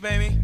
baby,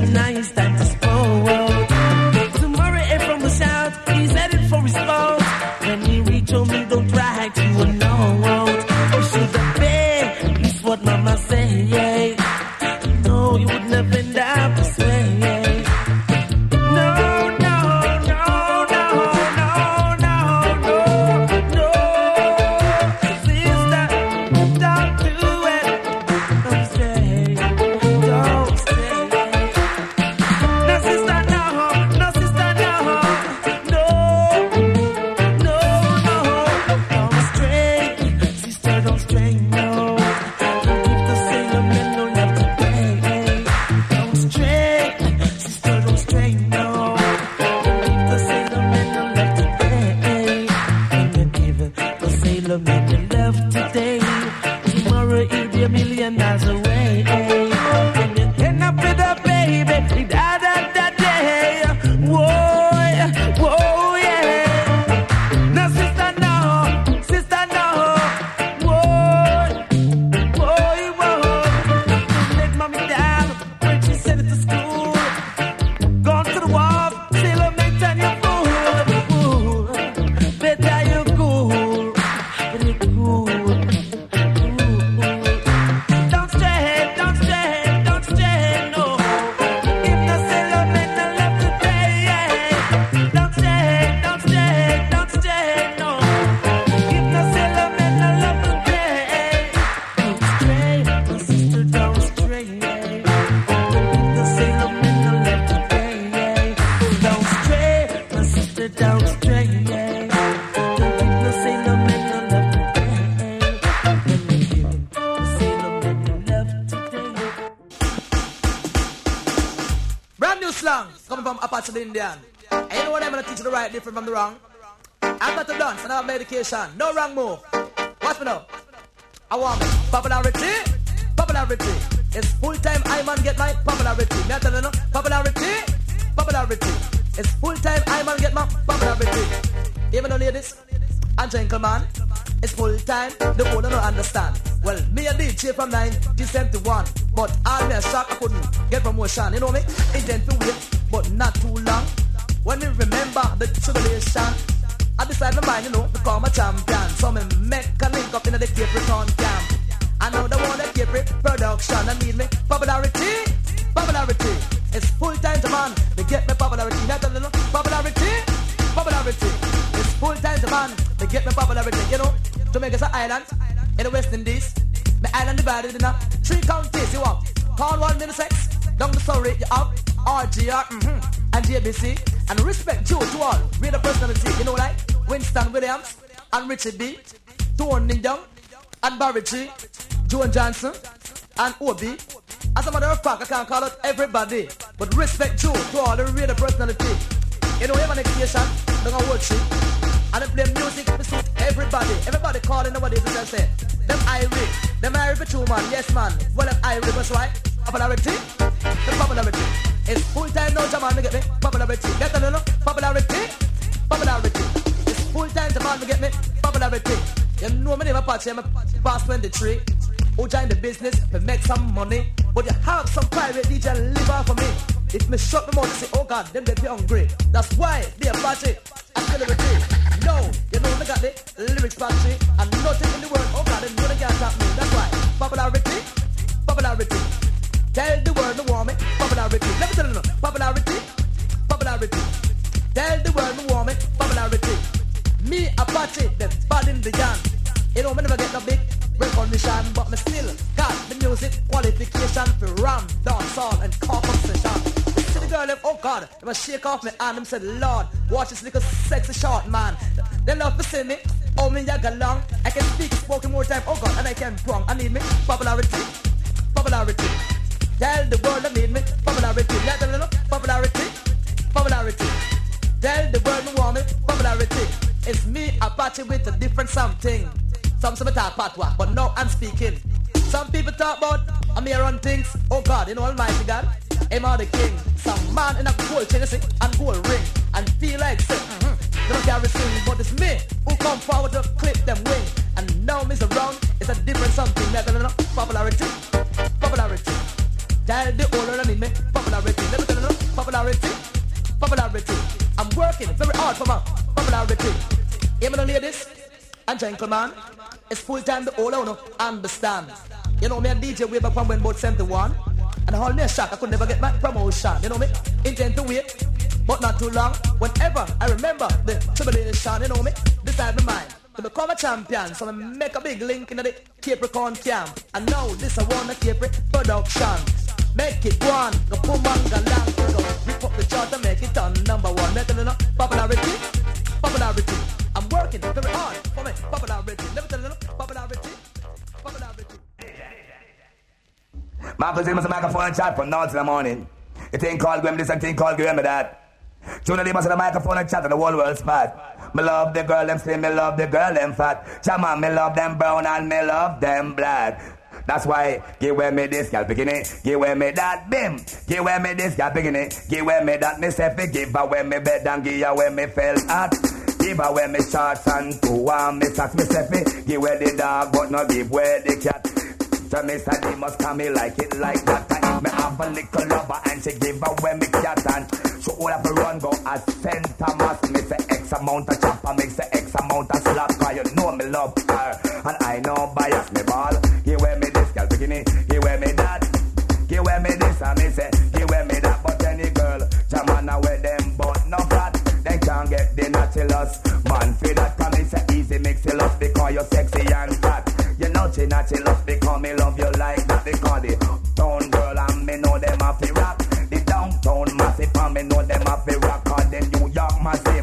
tonight. Medication. No wrong move. Watch me now. I want popularity. Popularity. It's full time I man get my popularity. Me I tell you no. Popularity. Popularity. It's full time I man get my popularity. Even though ladies and gentlemen, it's full time, the whole don't understand. Well, me a DJ from 1971, but me a shock I couldn't get promotion. You know me? Intend to wait, but not too long. When me remember the tribulation, I decide my mind, you know, become a champion. So me make a link up in the Capricorn camp. I know the one that Cape production. I need me popularity, popularity. It's full time to man. They get me popularity, not a little popularity, popularity. It's full time to man. They get me popularity, you know. Jamaica's an island in the West Indies. The island divided into three counties. You have Cornwall, Middlesex, down the Surrey, you have RJR mm-hmm, and JBC. And respect due to all real personality. You know, like Winston Williams and Richie B, Tony Young and Barry G, Joan Johnson and Obi. As a matter of fact, I can't call out everybody, but respect due to all the real personality. You know, you have an occasion, they're to watch it. And they play music to suit everybody. Everybody calling nobody to just say, them Irish, them Irish too, man. Yes, man. Well, them Irish, that's right. Popularity, the popularity. It's full time now, Jaman, to get me. Popularity. Get the little popularity, popularity. It's full time, Jaman, to get me. Popularity. You know me never patch, I'm past 23. Who join the business to make some money. But you have some private DJ live off for me. If me shut them out, say, oh God, them they be hungry. That's why they party. I feel it No, you know me got the lyrics party. And nothing in the world, oh God, they know they can't stop me. That's why. Popularity, popularity. Tell the world the me. Popularity. Let me tell you. Popularity, popularity. Tell the world the me. Popularity. Me Apache, the bad in the yarn. You know, me never get no big recognition, but me still got the music qualification for ram, dancehall, and the girl, them, oh God, they must shake off me and them said, Lord, watch this little sexy short man. They love to see me, oh me yag long. I can speak spoken more time, oh God, and I can prong. I need me popularity, popularity. Tell the world I need me popularity. Let popularity, popularity. Tell the world I want me popularity. It's me Apache with a different something. Some say me talk patois, but now I'm speaking. Some people talk about I'm here on things. Oh God, in Almighty God, I'm I the king? Some man in a gold chain, you see, and gold ring, and feel like say, mm-hmm, don't carry sing, but it's me who come forward to clip them wing. And now Miss around, it's a different something. Popularity, popularity. Tell the older than me popularity. Let me tell you popularity, popularity. I'm working very hard for my popularity. Even the ladies and gentlemen, it's full time the I wanna understand. You know me a DJ way back from when about 71 and all me a shock I could never get my promotion. You know me? Intend to wait, but not too long. Whenever I remember the tribulation, you know me? Decide my mind to become a champion. So I make a big link in the Capricorn camp. And now this I want a Capri production. Make it one, go boom bang go lang, go rip up the chart and make it on number one. Make it know popularity, popularity. I'm working very hard for me popularity. Let me tell popularity, popularity. My position is a microphone chat from now till the morning. It ain't called Grim this and thing called Grim that. Tune in the microphone and chat in the whole world spot. Me love the girl, them slim, me love the girl, them fat. Chama, me love them brown and me love them black. That's why give away me this girl bikini, give away me that bim, give away me this girl bikini, give away me that me selfie, give away me bed and give away me felt hot. Give away me shorts and two and me socks, me selfie, give away the dog but not give away the cat. So me say they must come me like it like that. And if me have a little lover and she give away me cat and So all have to run go as St. Thomas Me say X amount of chopper, me say X amount of slap Cause you know me love her And I know bias. Me ball. Give away me this girl give me that Give me this and me eh, say Give me that. But any girl, Jamana wear them but no fat They can't get the nautilus. Man for that come me eh, say easy mix it up Because you're sexy and fat. You naughty, naughty love because me love you like that. Because the uptown girl and me know them to rock. The downtown massive and me know them to rock. Cause the New York massive,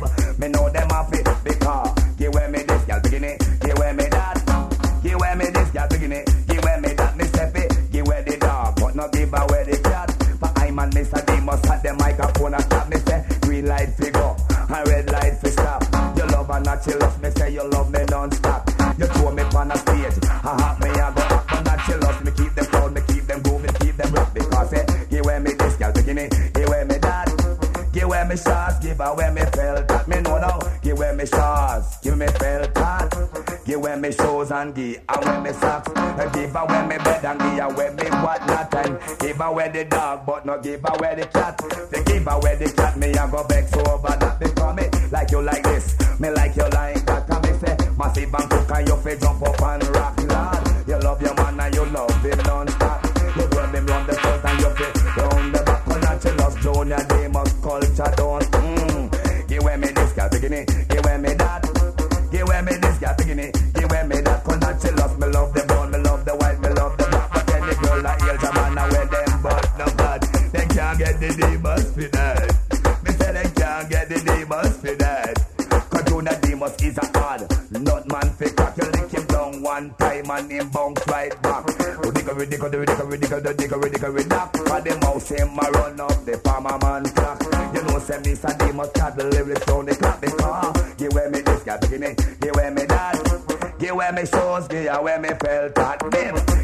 not give away the cat But I'm and Mr. D must have the microphone and stop Me say green light fi go and red light fi stop You love and not you love me say you love me non-stop You throw me on a stage I have me I go up and not chill us Me keep them proud, me keep them grooving, keep them rock Because say, give away me this girl bikini Give away me that Give away me shots, give away me felt that me know now. Give away me shots, give me felt that. Give away me shoes and give away me socks. Give away me bed and give away me whatnot. And give away the dog, but not give away the cat. They give away the cat, me I go back so over that. Because me like you like this, me like you like that. And me say, massive and cook and you fi jump up and rock, lad. You love your man and you love him non-stop. You grab him round the front and you fi round the back. And you love Junior Demus culture don't. Mm. Give away me this, girl, bikini. Get the demons for that. Me say they can't get the demons for that. Cause Junior Demus is a hard nut man fi crack. You lick him down one time and him bounce right back. Ridicle, ridicle, ridicle, ridicle, ridicle, ridicle, ridicle. Cause the mouse him a run up the farmer man clock. You know say me say Demus cut the lyrics down the clock because give away me this guy beginning, give away me that. Give away me shoes, give away me felt that. Bim,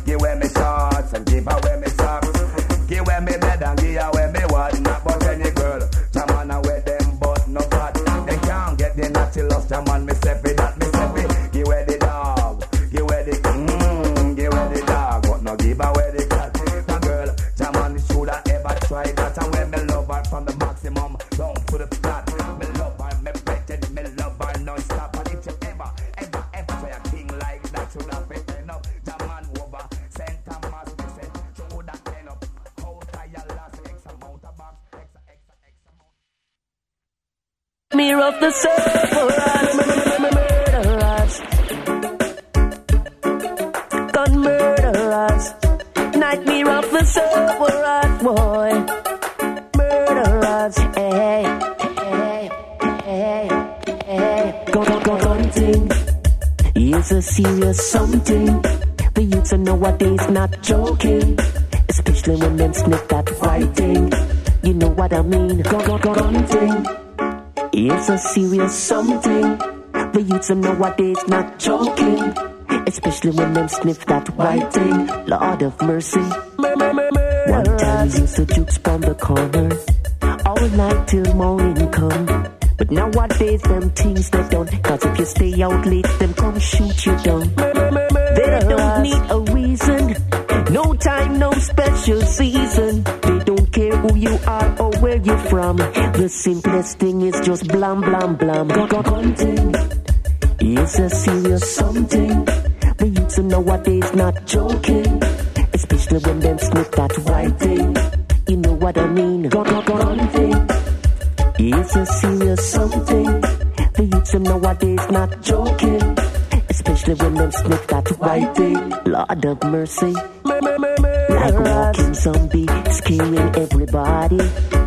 something. The youths of nowadays not joking. Especially when them sniff that white thing. Lord of mercy. One time we used to jukes from the corner. All night till morning come. But nowadays them things they done. Cause if you stay out late, them come shoot you down. They don't need a reason. No time, no special season. They don't care who you are where you're from. The simplest thing is just blam blam blam. Gun. It's a serious something. The youths nowadays not joking. Especially when them sniff that white thing. You know what I mean? Thing. It's a serious something. The youths nowadays not joking. Especially when them sniff that white thing. Lord of mercy. Like walking zombie, scaring everybody.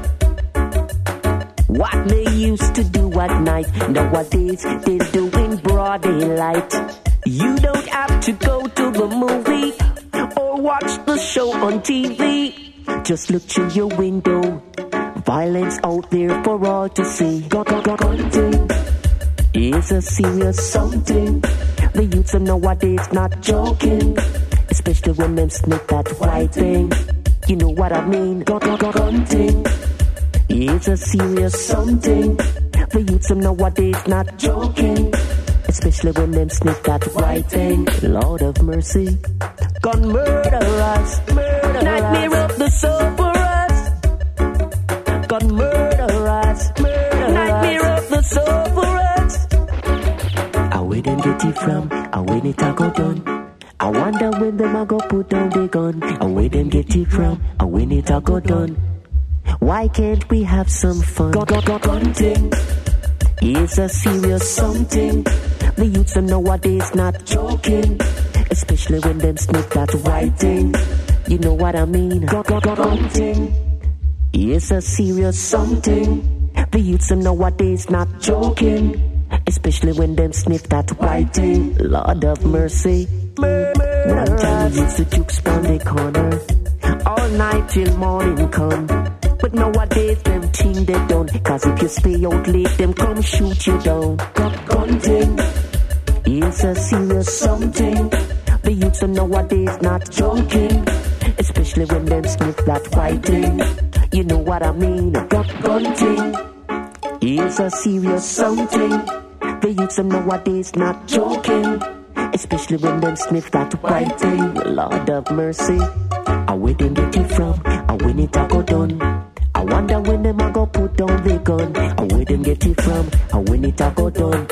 What they used to do at night, nowadays they do in broad daylight. You don't have to go to the movie or watch the show on TV. Just look through your window. Violence out there for all to see. Gun, gun, gun, gun thing is a serious something. The youths of nowadays not joking, especially when them sniff that white thing. You know what I mean? Gun, is a serious something. The youths of nowadays not joking, especially when them sniff that white thing. Lord of mercy, gun murderers, murderers. nightmare of the Cerberus, gun murderers, murderers. nightmare of the Cerberus. I where them get it from, I when it a go done. I wonder when them a go put down the gun. I where them get it from, I when it a go done. Why can't we have some fun? Gun, gun, gun, gun thing. It's a serious something. The youths of nowadays not joking. Especially when them sniff that white thing. You know what I mean? Gun, gun, gun, gun thing. It's a serious something. The youths of nowadays not joking. Especially when them sniff that white thing. Lord of mercy. One time used to jukes from the corner. All night till morning come. But nowadays them thing they done. Cause if you stay out late, them come shoot you down. Gun, gun thing. It's a serious something. The youths of nowadays not joking. Especially when them sniff that fighting. You know what I mean? Gun, gun thing. Here's a serious something. The youths of nowadays not joking. Especially when them sniff that white thing. Lord of mercy. I where them get it from? I when it a go done? Wonder when them a go put down the gun. I where them get it from? I when it a go done?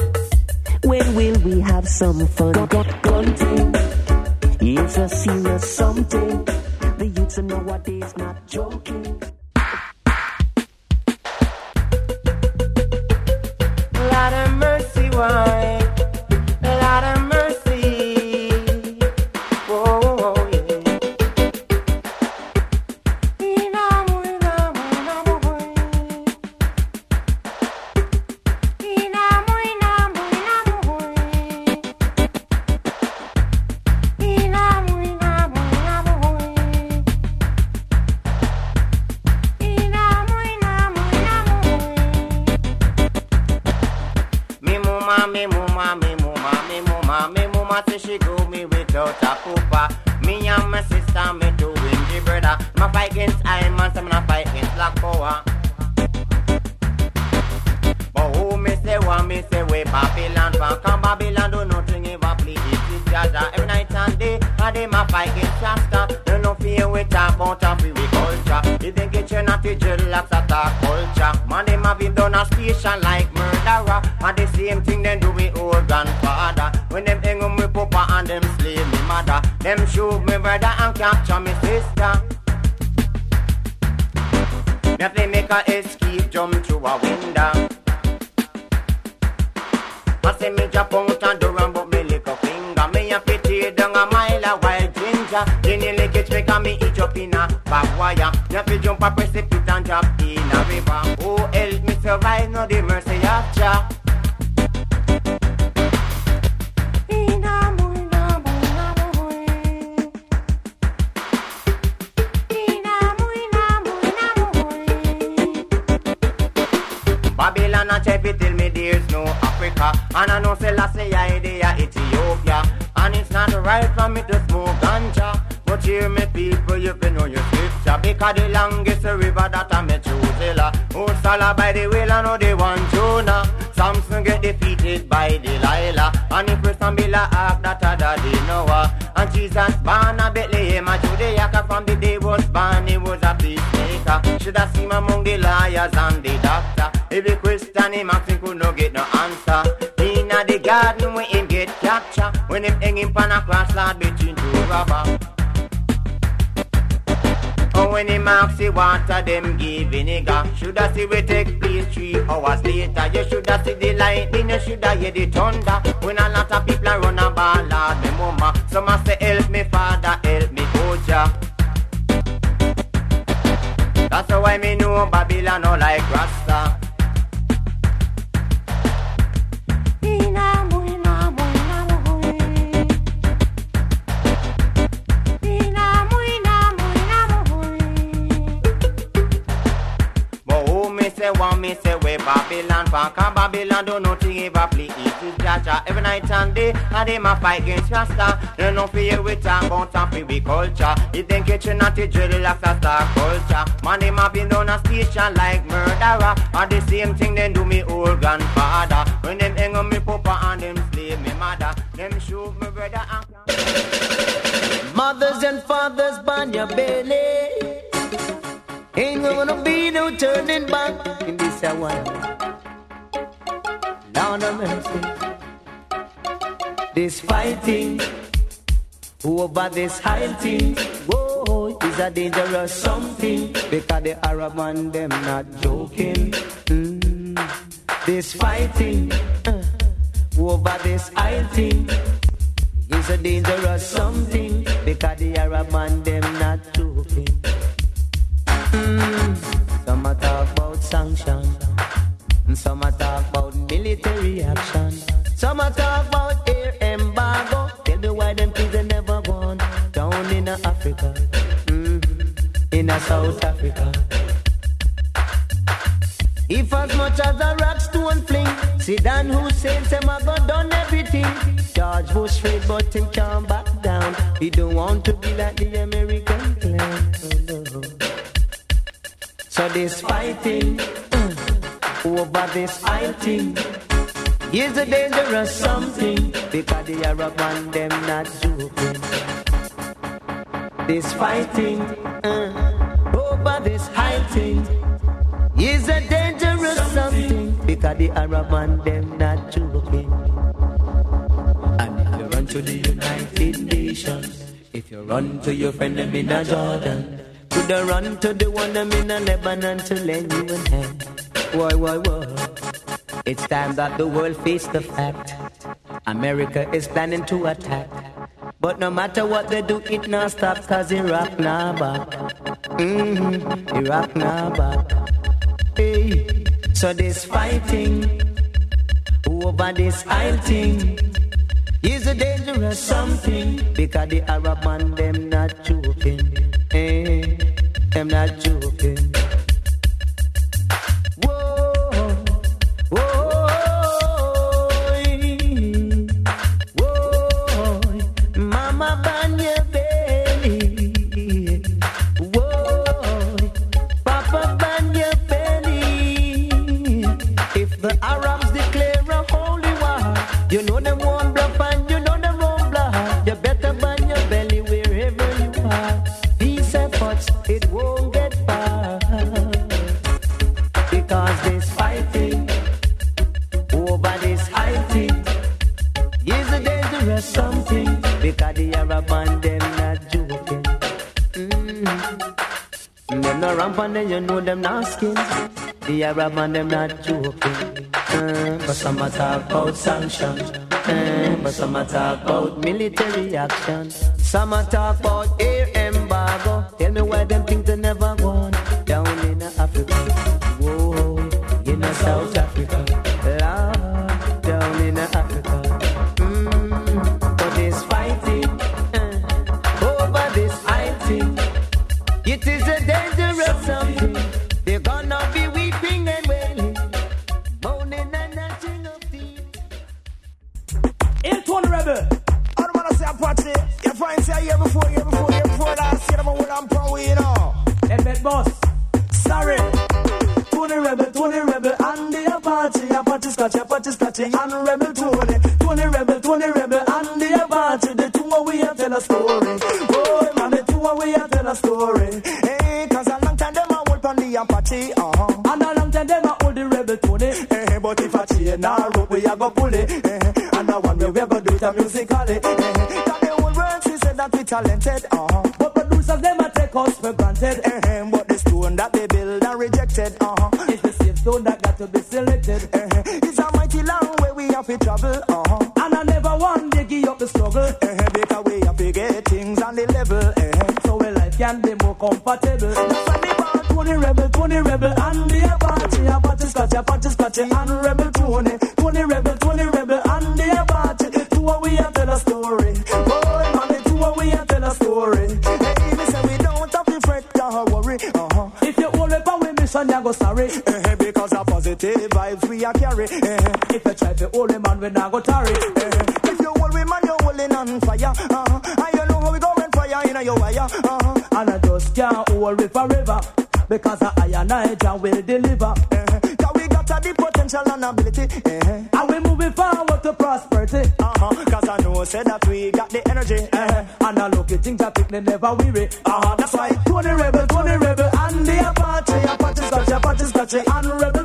When will we have some fun? Gun thing. It's a serious something. The youths of nowadays not joking. Lord mercy, why? Tear down a mile a wild ginger. Then you lick it, make me eat up in a back wire. Me have to jump a precipice and drop in a river. Oh, help me survive, no the mercy of Jah. Babylon a check it till me there's no Africa And I know say I there Ethiopia And it's not right for me to smoke ganja. But hear me people you can know your scripture. Because the longest river that I met Methuselah Oh Salah by the wheel I know they want Jonah. Samson get defeated by Delilah. And if we Sambila act that a daddy Noah. And Jesus born a Bethlehem a Judea from the day was born he was a peacemaker. Should have seen among the liars and the doctor? Every question him asking could no get no answer. Inna the garden when him get When him hang him pan a cross Lord between two rubber Oh, when him ask the water, them give vinegar. Shoulda see we take place three hours later. You shoulda see the lightning, you shoulda hear the thunder. When a lot of people run a ball, Lord, me mama. Some a say help me, father, help me, Oja. That's why me know Babylon no like Rasta. Babylon Fuck a Babylon do nothing ever play It is Jaja. Every night and day And they ma fight against Rasta. They no fear we talk about and free we culture. It think it's not a drill like a culture. Man they ma been down a station like murderer. And the same thing they do me old grandfather. When them hang on me papa and them slave me mother. Them shoot me brother and Mothers and fathers, burn your belly. Ain't gonna be no turning back in this one. Mercy. This fighting over this hiding, whoa, is a dangerous something because the Arab man them not joking. Mm. This fighting over this hiding is a dangerous something because the Arab man them not joking. Mm. Some talk about sanction, some talk about military action, some a talk about air embargo. Tell me why them things they never gone down in Africa, mm. in South Africa. If as much as a rock stone fling, Saddam Hussein say my God done everything. George Bush afraid but him can't back down. He don't want to be like the American plan. So this fighting over this fighting is a dangerous something because the Arab man them not joking. This fighting uh, over this fighting is a dangerous something because the Arab man them not joking. And if you run to the United Nations, if you run to your friend them in Jordan, could you run to the one them in Lebanon to lend you a hand? Why, why, why? It's time that the world face the fact. America is planning to attack. But no matter what they do, it not stop cause Iraq now back. Mm-hmm. Iraq now back. Hey. So this fighting over this Isle thing is a dangerous something because the Arab man them not joking. Hey. Them not joking. The Arab man them not joking. Uh, but some a talk about sanctions. Uh, but some a talk about military action. Some a talk about Rebel Tony. Tony Rebel, Tony Rebel, and the Apache, the two we a tell a story. Oh man, the two we a tell a story. Hey, cause a long time them a hold on the Apache, uh-huh. And a long time them a hold the Rebel Tony. Eh, but if a chain a rope, we a go pull it. Eh, and the one way we a go do it a musically. Eh, cause the whole world she said that we talented, uh-huh. Way we have to travel, uh-huh. And I never one day give up the struggle. Eh, because we have to get things on the level, eh. So we life can be more comfortable. That's why we want Tony Rebel, Tony Rebel, and the Apache, Apache Scotch, Apache Scotch, and Rebel Tony. Tony Rebel, Tony Rebel, and the Apache. The two of we a tell a story. Boy, man, the two of we a tell a story. Hey, me say we don't have to fret or worry, uh-huh. If you up on we mission, you go sorry. Eh, because of positive vibes we are carry. Eh, we not go tarry. eh. If you hold we man, you're holding on fire. Uh-huh. And you know how we go when fire in your wire. Uh-huh. And I just can't hold it forever. Because I and I Jah will deliver. Eh, Cause we got uh, the potential and ability. Eh, And we moving forward to prosperity. uh-huh. Cause I know say that we got the energy. Eh, And I look at things that pick never weary. uh-huh. That's why Tony Rebel, Tony Rebel, and the Apache, Apache Scotch, Apache Scotch, and Rebel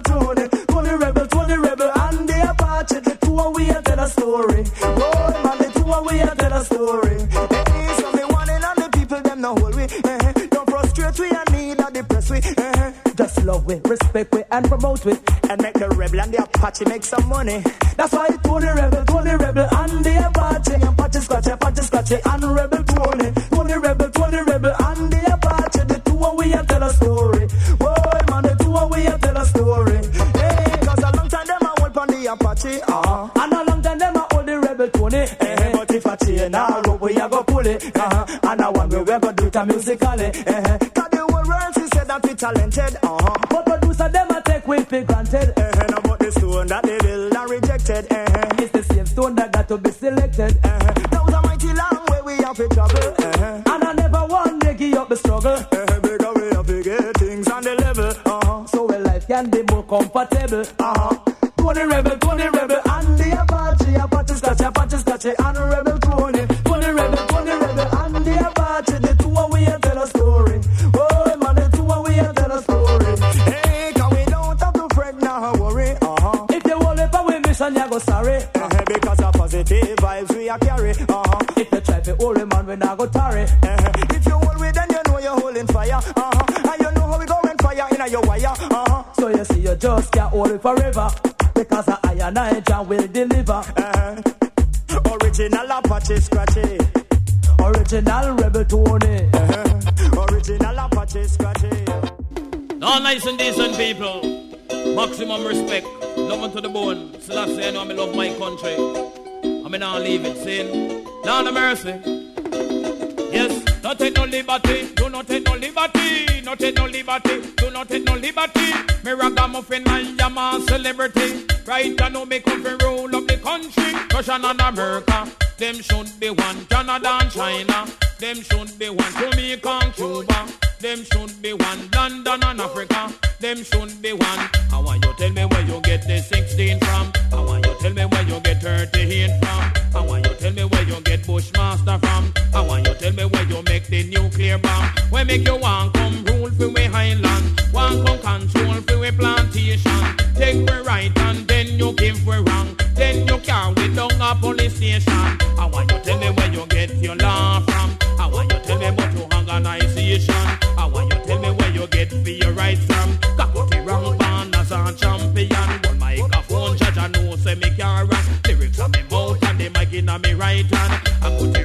and promote we. and make the rebel and the Apache make some money. That's why Tony Rebel, Tony Rebel, and the Apache, Apache Scotch, Apache Scotch, and Rebel Tony. Tony Rebel, Tony Rebel, and the Apache. The two of we a tell a story. Boy, man, the two of we a tell a story. Hey, cause a long time them a hold on the Apache. Uh-huh. And a long time them a hold the rebel Tony. Eh, but if a chain a rope, we a go pull it. Uh-huh. And a one way we go do it musically. Eh, cause the whole world she said that we talented. Comfortable. Uh-huh. Tony Rebel, Tony Rebel, and the Apache, Apache Scratchy, Apache Scratchy, and Rebel just can't hold it forever. Because I and I Jah will deliver. Uh-huh. Original Apache Scratchy. Original Rebel Tony. Uh-huh. Original Apache Scratchy. All nice and decent people. Maximum respect. Love unto the bone. Selassie, I know I love my country. I mean, I'll leave it sin. Lord of mercy. Not take no liberty. Do not take no liberty. Not take no liberty. Do not take no liberty. Me ragamuffin and I'm a celebrity. Right, I know me come from rule of the country. Russia and America. Them should be one. Canada and China. Them should be one. Jamaica and Cuba. Them should be one. London and Africa. Them should be one. I want you tell me where you get the 16 from. I want you tell me where you get 38 from. I want you tell me where you get Bushmaster from. I want you tell me where you make the nuclear bomb. Where make you want come rule for we highland. Want come control for we plantation. Take we right and then you give we wrong. Then you carry we down a police station. I want you tell me where you get your law from. I want you tell me about your organization. Get for your rights from. Kakuti wrong band as a champion. One microphone, judge I know say me can't rap. Lyrics on me mouth and the mic in me right hand. I put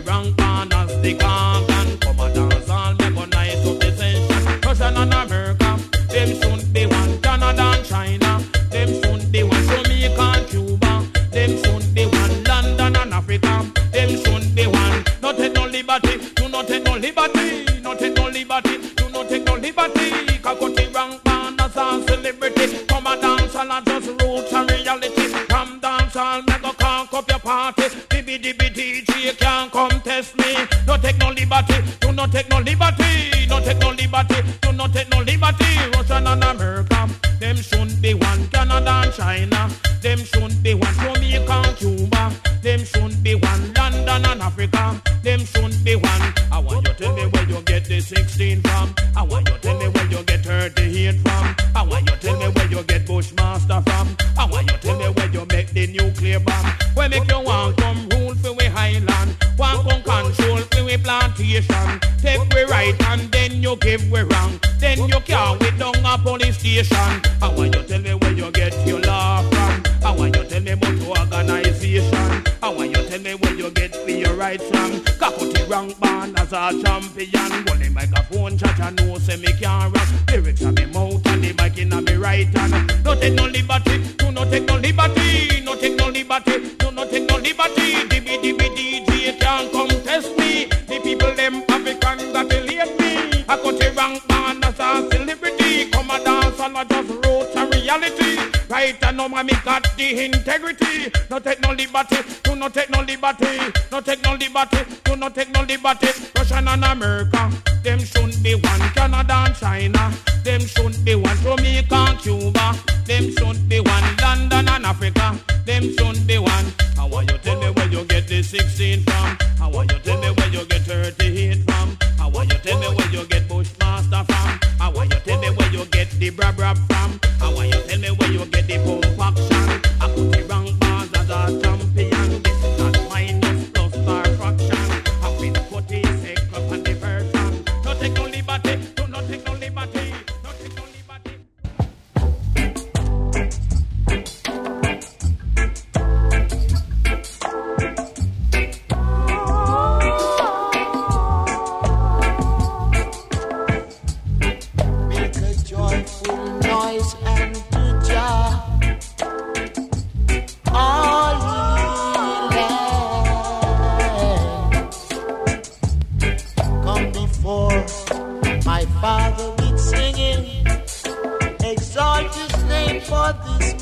come test me. No take no liberty, do not take no liberty. No take no liberty, do not take no liberty. Russia and America, them shouldn't be one. Canada and China, them shouldn't be one. Jamaica and Cuba, them shouldn't be one. London and Africa, them shouldn't be one. I want you tell me where you get the 16 from. I want you tell me where you get 38 from. Station. I want you tell me where you get your law from. I want you tell me about your organization. I want you tell me where you get for your rights from. Kakuti wrong band as a champion. The microphone, chat and know say me can't rap. Lyrics on me mouth and the mic in me right hand. No take no liberty, do not take no liberty. And I just wrote and reality. Right and now me got the integrity. No take no liberty, do not take no liberty. No take no liberty, do not take no liberty. Russia and America, them shouldn't be one. Canada and China, them shouldn't be one. Jamaica and Cuba, them shouldn't be one. London and Africa, them should the Brab Brab from. I want you this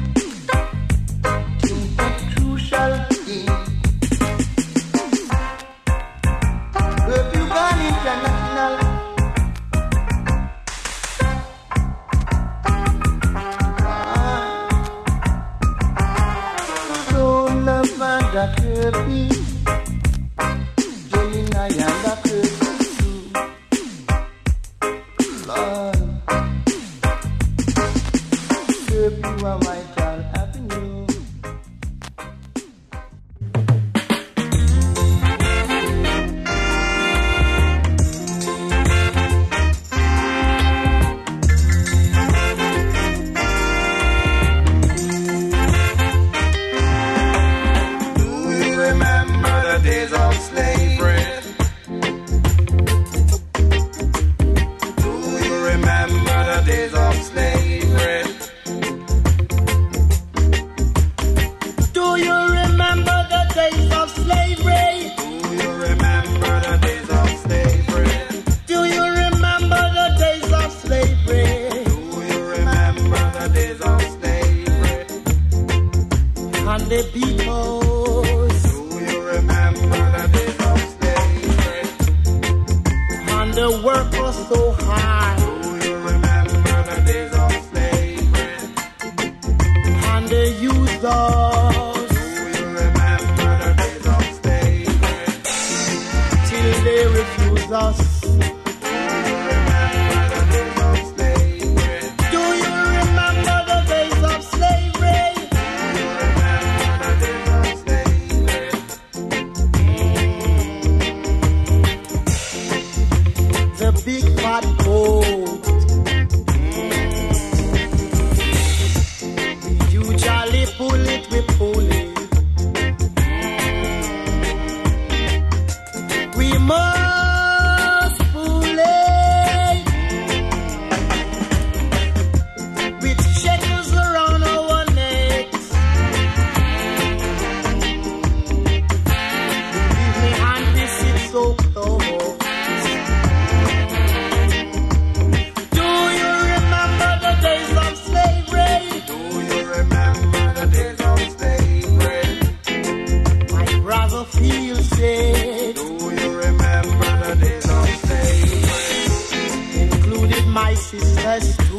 us.